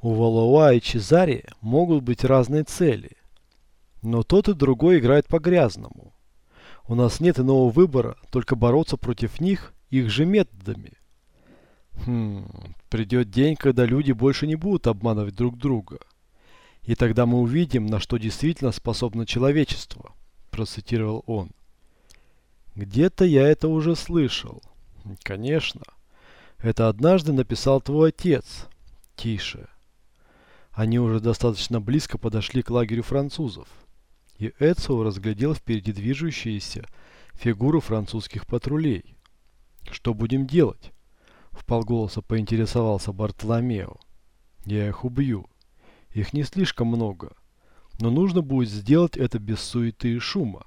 У Валуа и Чезари могут быть разные цели. Но тот и другой играет по-грязному. У нас нет иного выбора, только бороться против них их же методами. Хм, придет день, когда люди больше не будут обманывать друг друга. И тогда мы увидим, на что действительно способно человечество, процитировал он. Где-то я это уже слышал. Конечно. Это однажды написал твой отец. Тише. Они уже достаточно близко подошли к лагерю французов и Эцио разглядел впереди движущиеся фигуры французских патрулей. «Что будем делать?» – вполголоса поинтересовался Бартоломео. «Я их убью. Их не слишком много, но нужно будет сделать это без суеты и шума.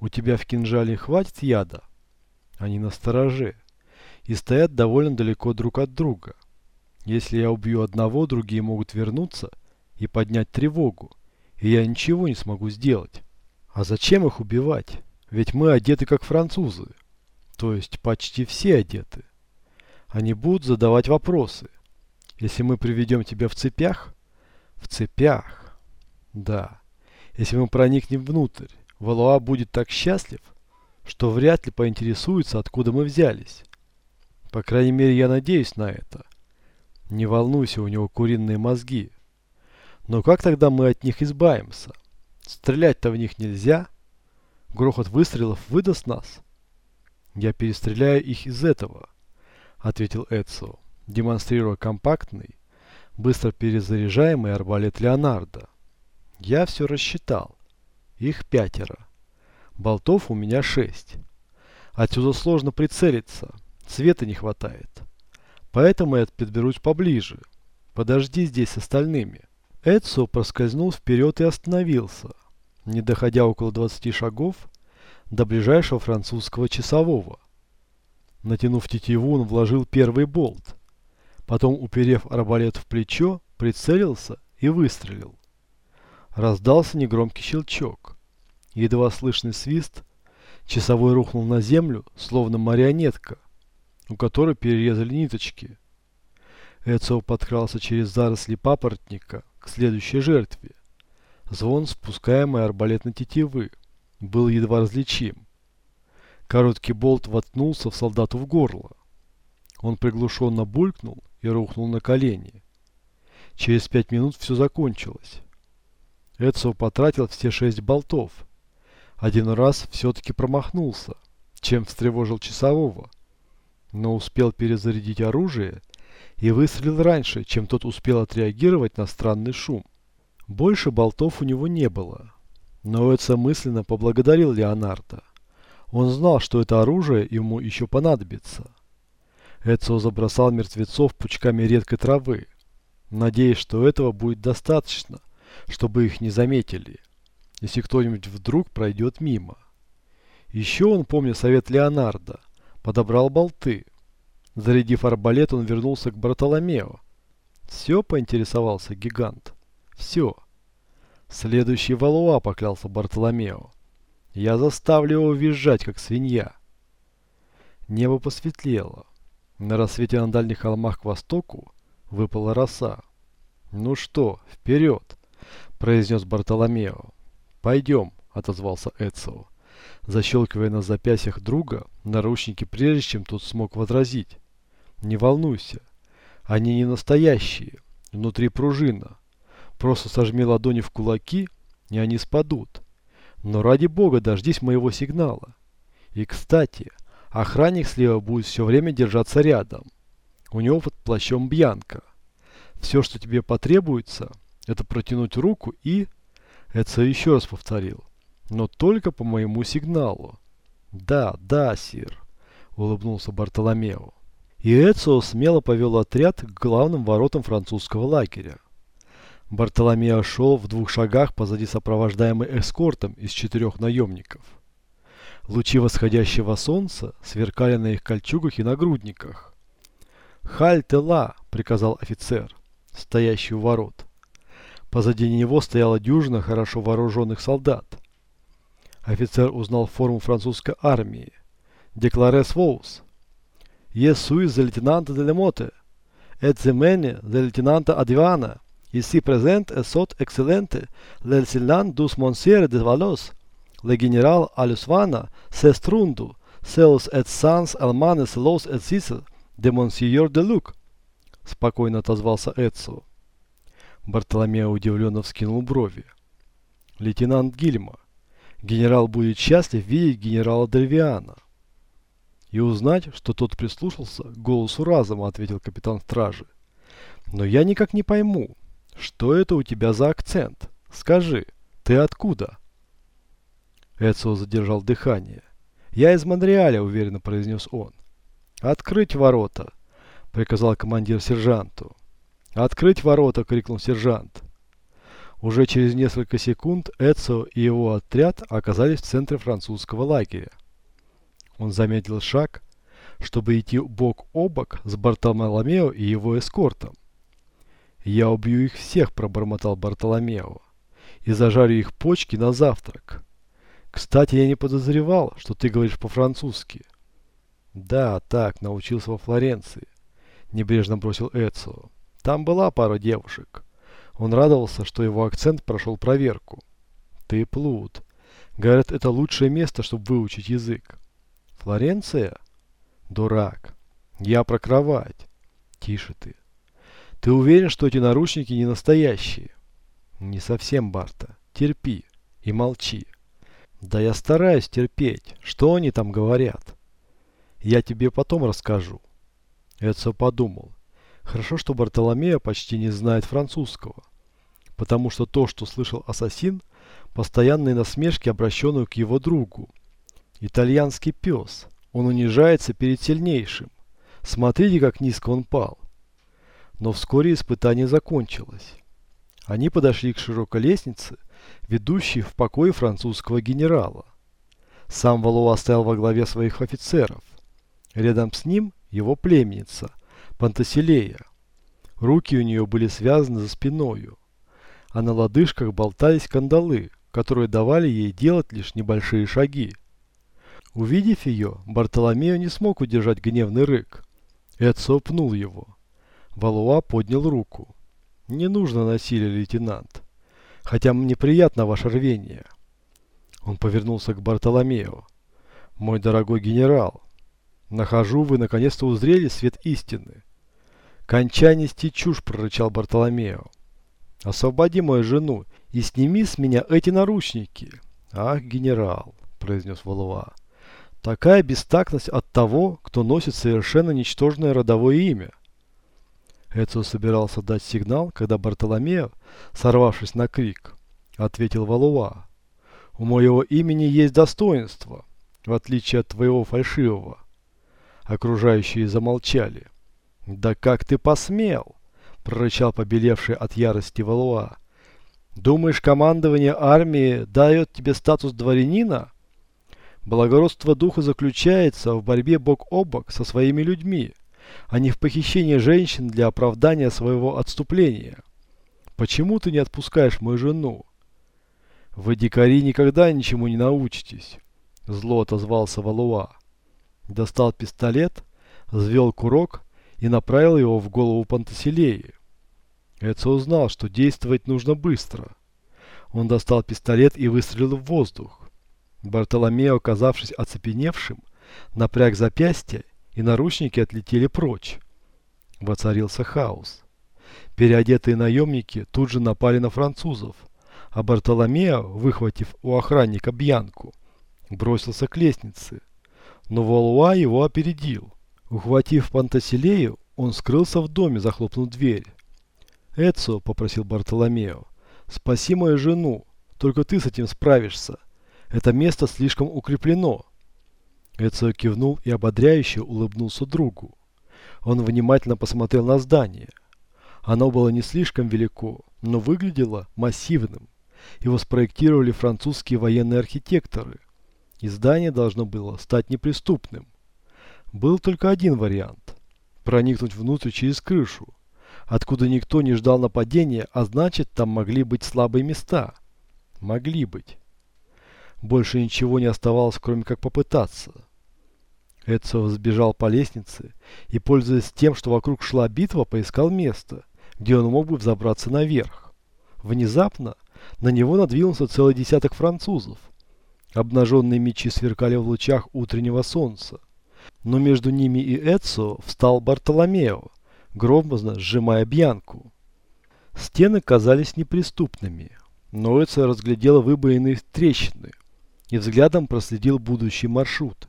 У тебя в кинжале хватит яда?» Они на стороже и стоят довольно далеко друг от друга. Если я убью одного, другие могут вернуться и поднять тревогу и я ничего не смогу сделать. А зачем их убивать? Ведь мы одеты как французы. То есть почти все одеты. Они будут задавать вопросы. Если мы приведем тебя в цепях? В цепях. Да. Если мы проникнем внутрь, Валуа будет так счастлив, что вряд ли поинтересуется, откуда мы взялись. По крайней мере, я надеюсь на это. Не волнуйся, у него куриные мозги. Но как тогда мы от них избавимся? Стрелять-то в них нельзя. Грохот выстрелов выдаст нас. Я перестреляю их из этого, ответил Эцио, демонстрируя компактный, быстро перезаряжаемый арбалет Леонардо. Я все рассчитал. Их пятеро. Болтов у меня шесть. Отсюда сложно прицелиться. Света не хватает. Поэтому я подберусь поближе. Подожди здесь с остальными. Эдсо проскользнул вперед и остановился, не доходя около 20 шагов до ближайшего французского часового. Натянув тетиву, он вложил первый болт. Потом, уперев арбалет в плечо, прицелился и выстрелил. Раздался негромкий щелчок. Едва слышный свист. Часовой рухнул на землю, словно марионетка, у которой перерезали ниточки. Эцио подкрался через заросли папоротника к следующей жертве. Звон спускаемой арбалетной тетивы был едва различим. Короткий болт воткнулся в солдату в горло. Он приглушенно булькнул и рухнул на колени. Через пять минут все закончилось. Эдсо потратил все шесть болтов. Один раз все-таки промахнулся, чем встревожил часового, но успел перезарядить оружие и выстрелил раньше, чем тот успел отреагировать на странный шум. Больше болтов у него не было. Но Эдса мысленно поблагодарил Леонардо. Он знал, что это оружие ему еще понадобится. Эдсо забросал мертвецов пучками редкой травы, надеясь, что этого будет достаточно, чтобы их не заметили, если кто-нибудь вдруг пройдет мимо. Еще он, помня совет Леонардо, подобрал болты, Зарядив арбалет, он вернулся к Бартоломео. «Все?» – поинтересовался гигант. «Все». Следующий Валуа поклялся Бартоломео. «Я заставлю его визжать, как свинья». Небо посветлело. На рассвете на дальних холмах к востоку выпала роса. «Ну что, вперед!» – произнес Бартоломео. «Пойдем», – отозвался Эцио, защелкивая на запястьях друга наручники, прежде чем тот смог возразить. Не волнуйся. Они не настоящие. Внутри пружина. Просто сожми ладони в кулаки, и они спадут. Но ради бога дождись моего сигнала. И кстати, охранник слева будет все время держаться рядом. У него под плащом Бьянка. Все, что тебе потребуется, это протянуть руку и... Это еще раз повторил. Но только по моему сигналу. Да, да, сир, улыбнулся Бартоломео и Эцио смело повел отряд к главным воротам французского лагеря. Бартоломео шел в двух шагах позади сопровождаемый эскортом из четырех наемников. Лучи восходящего солнца сверкали на их кольчугах и нагрудниках. «Халь тела!» – приказал офицер, стоящий у ворот. Позади него стояла дюжина хорошо вооруженных солдат. Офицер узнал форму французской армии. «Декларес Воус» le lieutenant de Lemotte. et zemene del lieutenante Adivana, ici présent et sot excellente, le silnan dus monsiere de Valos, le general Alusvana, sestrundu, seus et sans almanes los et сисел de Monsignор де Люк», — спокойно отозвался Эдсо. Бартоломео удивленно вскинул брови. «Лейтенант Гильма, генерал будет счастлив видеть генерала Дельвиана». «И узнать, что тот прислушался голосу разума», — ответил капитан стражи. «Но я никак не пойму, что это у тебя за акцент? Скажи, ты откуда?» Эдсо задержал дыхание. «Я из Монреаля», — уверенно произнес он. «Открыть ворота!» — приказал командир сержанту. «Открыть ворота!» — крикнул сержант. Уже через несколько секунд Эдсо и его отряд оказались в центре французского лагеря. Он замедлил шаг, чтобы идти бок о бок с Бартоломео и его эскортом. «Я убью их всех», — пробормотал Бартоломео, — «и зажарю их почки на завтрак. Кстати, я не подозревал, что ты говоришь по-французски». «Да, так, научился во Флоренции», — небрежно бросил Эцио. «Там была пара девушек». Он радовался, что его акцент прошел проверку. «Ты плут. Говорят, это лучшее место, чтобы выучить язык». «Флоренция?» «Дурак. Я про кровать». «Тише ты. Ты уверен, что эти наручники не настоящие?» «Не совсем, Барта. Терпи и молчи». «Да я стараюсь терпеть. Что они там говорят?» Я тебе потом расскажу. Эдсо подумал. Хорошо, что Бартоломео почти не знает французского. Потому что то, что слышал ассасин, постоянные насмешки, обращенные к его другу. Итальянский пес. Он унижается перед сильнейшим. Смотрите, как низко он пал. Но вскоре испытание закончилось. Они подошли к широкой лестнице, ведущей в покой французского генерала. Сам Валуа стоял во главе своих офицеров. Рядом с ним его племянница, Пантаселея. Руки у нее были связаны за спиною, а на лодыжках болтались кандалы, которые давали ей делать лишь небольшие шаги. Увидев ее, Бартоломео не смог удержать гневный рык. Эдсо пнул его. Валуа поднял руку. «Не нужно насилия, лейтенант. Хотя мне приятно ваше рвение». Он повернулся к Бартоломео. «Мой дорогой генерал, Нахожу, вы наконец-то узрели свет истины. Кончай нести чушь, прорычал Бартоломео. Освободи мою жену и сними с меня эти наручники. Ах, генерал, произнес Валуа. Такая бестактность от того, кто носит совершенно ничтожное родовое имя. Эцио собирался дать сигнал, когда Бартоломео, сорвавшись на крик, ответил Валуа. «У моего имени есть достоинство, в отличие от твоего фальшивого. Окружающие замолчали. «Да как ты посмел?» – прорычал побелевший от ярости Валуа. «Думаешь, командование армии дает тебе статус дворянина?» Благородство духа заключается в борьбе бок о бок со своими людьми, а не в похищении женщин для оправдания своего отступления. Почему ты не отпускаешь мою жену? Вы, дикари, никогда ничему не научитесь, зло отозвался Валуа достал пистолет, взвел курок и направил его в голову Пантаселеи. Эцо узнал, что действовать нужно быстро. Он достал пистолет и выстрелил в воздух. Бартоломео, оказавшись оцепеневшим, напряг запястье, и наручники отлетели прочь. Воцарился хаос. Переодетые наемники тут же напали на французов, а Бартоломео, выхватив у охранника Бьянку, бросился к лестнице но Валуа его опередил. Ухватив Пантаселею, он скрылся в доме, захлопнув дверь. «Эцо», — попросил Бартоломео, — «спаси мою жену, только ты с этим справишься. Это место слишком укреплено». Эцио кивнул и ободряюще улыбнулся другу. Он внимательно посмотрел на здание. Оно было не слишком велико, но выглядело массивным. Его спроектировали французские военные архитекторы – и здание должно было стать неприступным. Был только один вариант – проникнуть внутрь через крышу, откуда никто не ждал нападения, а значит там могли быть слабые места. Могли быть. Больше ничего не оставалось, кроме как попытаться. Эцио сбежал по лестнице и, пользуясь тем, что вокруг шла битва, поискал место, где он мог бы взобраться наверх. Внезапно на него надвинулся целый десяток французов. Обнаженные мечи сверкали в лучах утреннего солнца. Но между ними и Эцио встал Бартоломео, громко сжимая Бьянку. Стены казались неприступными, но Эцио разглядел выбоины трещины и взглядом проследил будущий маршрут.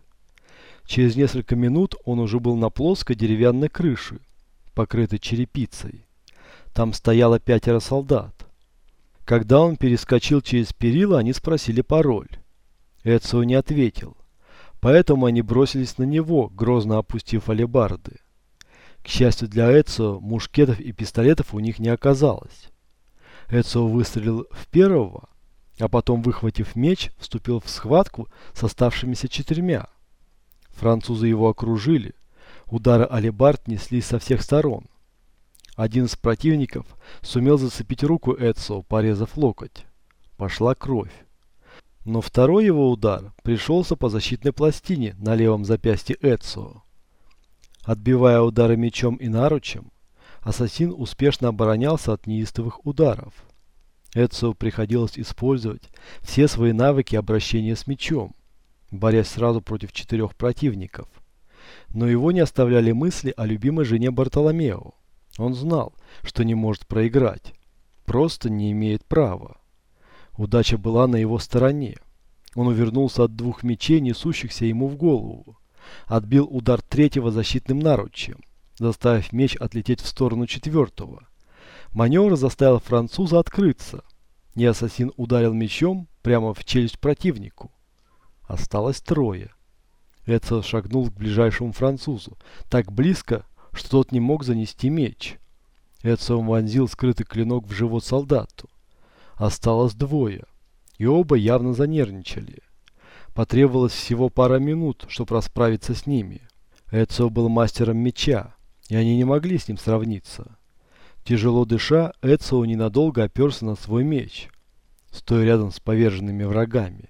Через несколько минут он уже был на плоской деревянной крыше, покрытой черепицей. Там стояло пятеро солдат. Когда он перескочил через перила, они спросили пароль. Эцио не ответил. Поэтому они бросились на него, грозно опустив алебарды. К счастью для Эцио, мушкетов и пистолетов у них не оказалось. Эцио выстрелил в первого, а потом, выхватив меч, вступил в схватку с оставшимися четырьмя. Французы его окружили. Удары алебард неслись со всех сторон. Один из противников сумел зацепить руку Эдсо, порезав локоть. Пошла кровь. Но второй его удар пришелся по защитной пластине на левом запястье Эдсо. Отбивая удары мечом и наручем, ассасин успешно оборонялся от неистовых ударов. Эдсо приходилось использовать все свои навыки обращения с мечом борясь сразу против четырех противников. Но его не оставляли мысли о любимой жене Бартоломео. Он знал, что не может проиграть. Просто не имеет права. Удача была на его стороне. Он увернулся от двух мечей, несущихся ему в голову. Отбил удар третьего защитным наручем, заставив меч отлететь в сторону четвертого. Маневр заставил француза открыться. И ассасин ударил мечом прямо в челюсть противнику. Осталось трое. Эдсо шагнул к ближайшему французу, так близко, что тот не мог занести меч. Эдсо вонзил скрытый клинок в живот солдату. Осталось двое, и оба явно занервничали. Потребовалось всего пара минут, чтобы расправиться с ними. Эдсо был мастером меча, и они не могли с ним сравниться. Тяжело дыша, Эдсо ненадолго оперся на свой меч, стоя рядом с поверженными врагами.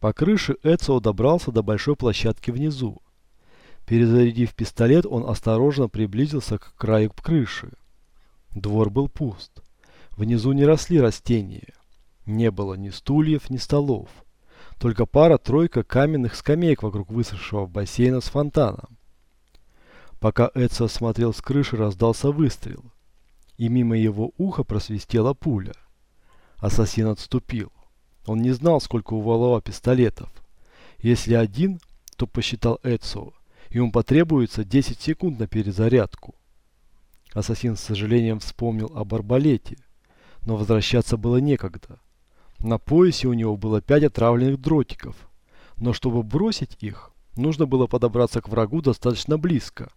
По крыше Эцио добрался до большой площадки внизу. Перезарядив пистолет, он осторожно приблизился к краю крыши. Двор был пуст. Внизу не росли растения. Не было ни стульев, ни столов. Только пара-тройка каменных скамеек вокруг высохшего бассейна с фонтаном. Пока Эцио смотрел с крыши, раздался выстрел. И мимо его уха просвистела пуля. Ассасин отступил. Он не знал, сколько у Валова пистолетов. Если один, то посчитал Эцио, ему потребуется 10 секунд на перезарядку. Ассасин с сожалением вспомнил об арбалете, но возвращаться было некогда. На поясе у него было пять отравленных дротиков, но чтобы бросить их, нужно было подобраться к врагу достаточно близко.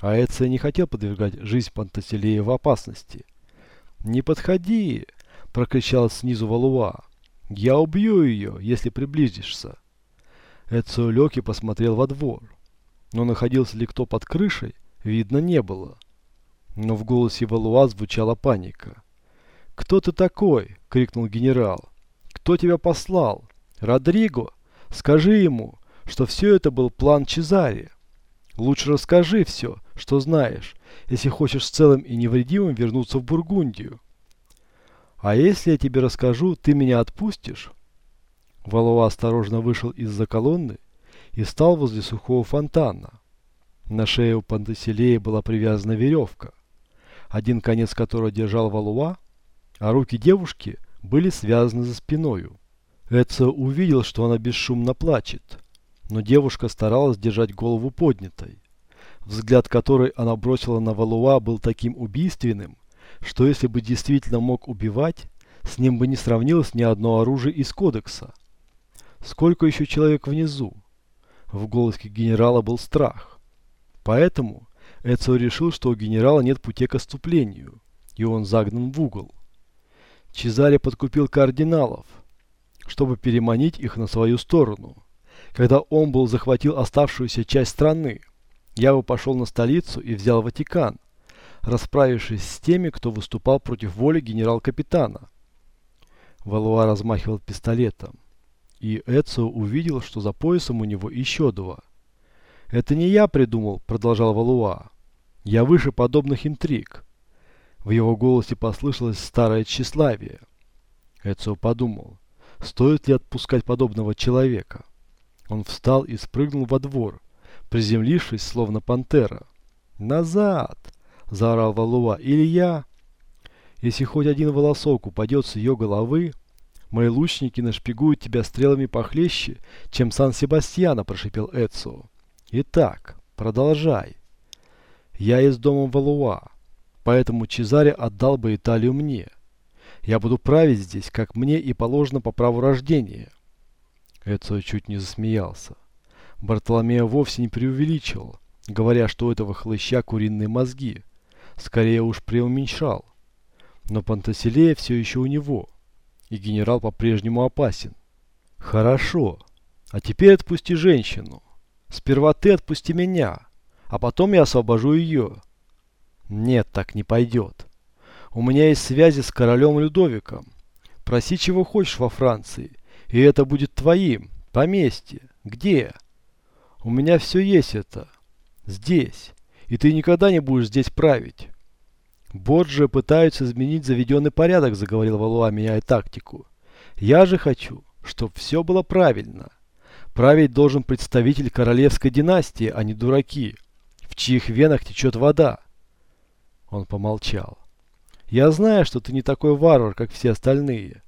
А Эция не хотел подвергать жизнь Пантаселея в опасности. «Не подходи!» – прокричал снизу Валуа. Я убью ее, если приблизишься. Эцио лег и посмотрел во двор. Но находился ли кто под крышей, видно не было. Но в голосе Валуа звучала паника. «Кто ты такой?» — крикнул генерал. «Кто тебя послал? Родриго? Скажи ему, что все это был план Чезари. Лучше расскажи все, что знаешь, если хочешь целым и невредимым вернуться в Бургундию». «А если я тебе расскажу, ты меня отпустишь?» Валова осторожно вышел из-за колонны и стал возле сухого фонтана. На шее у Пантеселея была привязана веревка, один конец которой держал Валуа, а руки девушки были связаны за спиною. Эдсо увидел, что она бесшумно плачет, но девушка старалась держать голову поднятой. Взгляд, который она бросила на Валуа, был таким убийственным, что если бы действительно мог убивать, с ним бы не сравнилось ни одно оружие из кодекса. Сколько еще человек внизу? В голосе генерала был страх. Поэтому Эцио решил, что у генерала нет пути к отступлению, и он загнан в угол. Чезаре подкупил кардиналов, чтобы переманить их на свою сторону. Когда он был захватил оставшуюся часть страны, я бы пошел на столицу и взял Ватикан, расправившись с теми, кто выступал против воли генерал-капитана. Валуа размахивал пистолетом, и Эцио увидел, что за поясом у него еще два. «Это не я придумал», — продолжал Валуа. «Я выше подобных интриг». В его голосе послышалось старое тщеславие. Эцио подумал, стоит ли отпускать подобного человека. Он встал и спрыгнул во двор, приземлившись, словно пантера. «Назад!» – заорал Валуа. «Или я...» «Если хоть один волосок упадет с ее головы, мои лучники нашпигуют тебя стрелами похлеще, чем Сан-Себастьяна», – прошипел Эцио. «Итак, продолжай. Я из дома Валуа, поэтому Чезаре отдал бы Италию мне. Я буду править здесь, как мне и положено по праву рождения». Эцио чуть не засмеялся. Бартоломео вовсе не преувеличивал, говоря, что у этого хлыща куриные мозги. Скорее уж преуменьшал. Но Пантаселея все еще у него, и генерал по-прежнему опасен. Хорошо, а теперь отпусти женщину. Сперва ты отпусти меня, а потом я освобожу ее. Нет, так не пойдет. У меня есть связи с королем Людовиком. Проси, чего хочешь во Франции, и это будет твоим, поместье. Где? У меня все есть это. Здесь. И ты никогда не будешь здесь править. Борджи пытаются изменить заведенный порядок, заговорил Валуа, меняя тактику. Я же хочу, чтобы все было правильно. Править должен представитель королевской династии, а не дураки, в чьих венах течет вода. Он помолчал. Я знаю, что ты не такой варвар, как все остальные.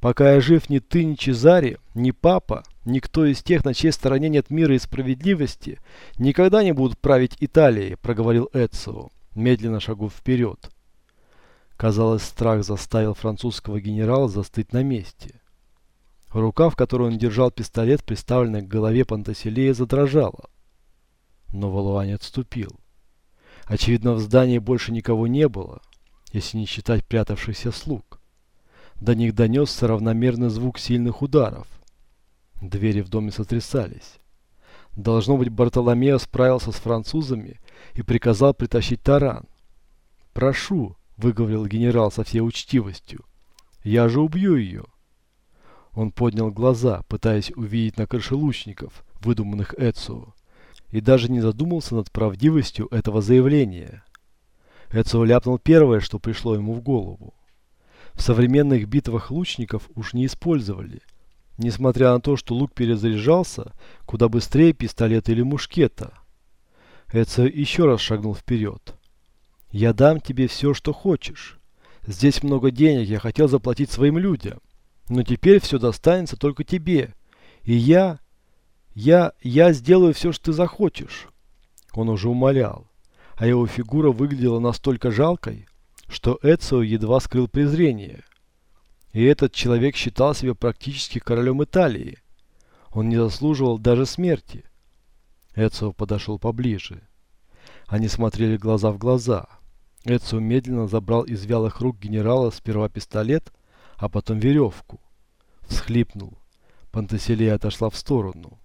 Пока я жив, ни ты, ни Чезаре, ни папа, никто из тех, на чьей стороне нет мира и справедливости, никогда не будут править Италией, проговорил Эцио, медленно шагнув вперед. Казалось, страх заставил французского генерала застыть на месте. Рука, в которой он держал пистолет, приставленный к голове Пантаселея, задрожала. Но Валуа не отступил. Очевидно, в здании больше никого не было, если не считать прятавшихся слуг. До них донесся равномерный звук сильных ударов. Двери в доме сотрясались. Должно быть, Бартоломео справился с французами и приказал притащить таран. «Прошу», — выговорил генерал со всей учтивостью, — «я же убью ее». Он поднял глаза, пытаясь увидеть на крыше лучников, выдуманных Эцио, и даже не задумался над правдивостью этого заявления. Эцио ляпнул первое, что пришло ему в голову. В современных битвах лучников уж не использовали, несмотря на то, что лук перезаряжался куда быстрее пистолета или мушкета. Эцио еще раз шагнул вперед. «Я дам тебе все, что хочешь. Здесь много денег, я хотел заплатить своим людям. Но теперь все достанется только тебе. И я... я... я сделаю все, что ты захочешь». Он уже умолял, а его фигура выглядела настолько жалкой, что Эцио едва скрыл презрение. И этот человек считал себя практически королем Италии. Он не заслуживал даже смерти. Эцио подошел поближе. Они смотрели глаза в глаза. Эцио медленно забрал из вялых рук генерала сперва пистолет, а потом веревку. Всхлипнул. Пантеселия отошла в сторону,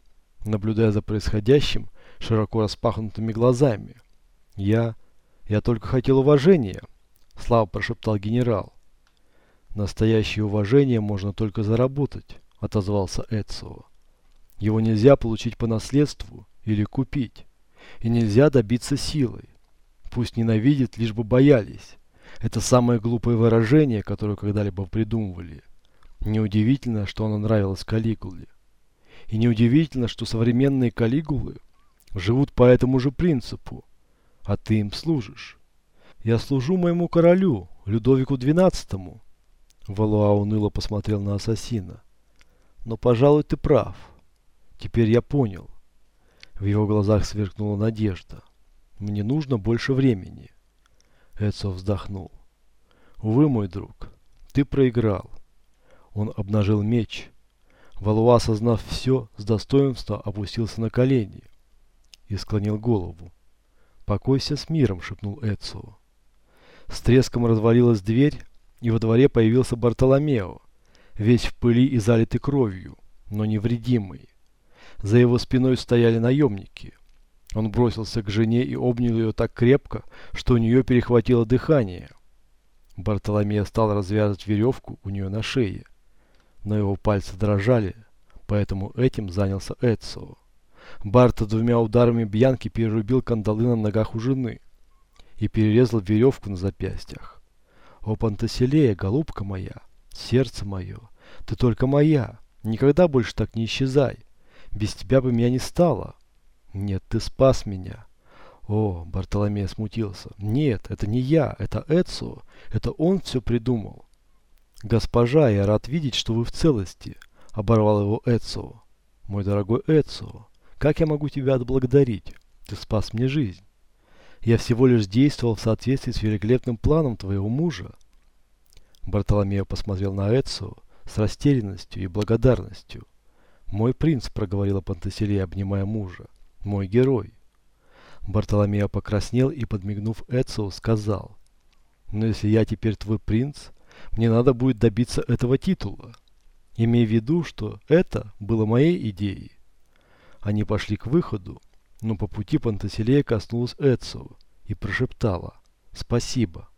наблюдая за происходящим широко распахнутыми глазами. «Я... я только хотел уважения», Слава прошептал генерал. Настоящее уважение можно только заработать, отозвался Эцио. Его нельзя получить по наследству или купить. И нельзя добиться силой. Пусть ненавидят, лишь бы боялись. Это самое глупое выражение, которое когда-либо придумывали. Неудивительно, что оно нравилось Калигуле. И неудивительно, что современные Калигулы живут по этому же принципу, а ты им служишь. Я служу моему королю, Людовику XII. Валуа уныло посмотрел на ассасина. Но, пожалуй, ты прав. Теперь я понял. В его глазах сверкнула надежда. Мне нужно больше времени. Эцо вздохнул. Увы, мой друг, ты проиграл. Он обнажил меч. Валуа, осознав все, с достоинства опустился на колени и склонил голову. «Покойся с миром», — шепнул Эцио. С треском развалилась дверь, и во дворе появился Бартоломео, весь в пыли и залитый кровью, но невредимый. За его спиной стояли наемники. Он бросился к жене и обнял ее так крепко, что у нее перехватило дыхание. Бартоломео стал развязывать веревку у нее на шее, но его пальцы дрожали, поэтому этим занялся Эцио. Барта двумя ударами Бьянки перерубил кандалы на ногах у жены и перерезал веревку на запястьях. О, Пантаселея, голубка моя, сердце мое, ты только моя, никогда больше так не исчезай. Без тебя бы меня не стало. Нет, ты спас меня. О, Бартоломей смутился. Нет, это не я, это Эцио. Это он все придумал. Госпожа, я рад видеть, что вы в целости, оборвал его Эцио. Мой дорогой Эцио, как я могу тебя отблагодарить? Ты спас мне жизнь. Я всего лишь действовал в соответствии с великолепным планом твоего мужа. Бартоломео посмотрел на Эцио с растерянностью и благодарностью. «Мой принц», — проговорила Пантаселия, обнимая мужа, — «мой герой». Бартоломео покраснел и, подмигнув Эцио, сказал, «Но если я теперь твой принц, мне надо будет добиться этого титула. Имей в виду, что это было моей идеей». Они пошли к выходу, но по пути Пантаселея коснулась Эцио и прошептала «Спасибо».